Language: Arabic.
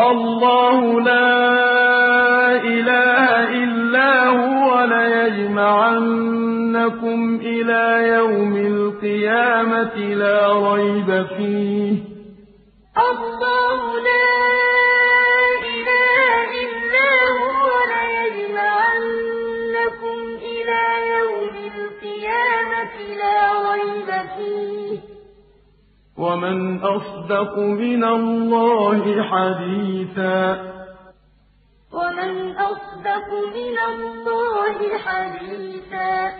اللَّهُ لَا إِلَٰهَ إِلَّا هُوَ لَيَجْمَعَنَّكُمْ إِلَىٰ يَوْمِ الْقِيَامَةِ لَا رَيْبَ فِيهِ ۗ. اللَّهُ لَا إِلَٰهَ إِلَّا هُوَ لَيَجْمَعَنَّكُمْ إِلَىٰ يَوْمِ الْقِيَامَةِ لَا رَيْبَ وَمَنْ أَصْدَقُ مِنَ اللَّهِ حَدِيثًا. وَمَنْ أَصْدَقُ مِنَ اللَّهِ حَدِيثًا.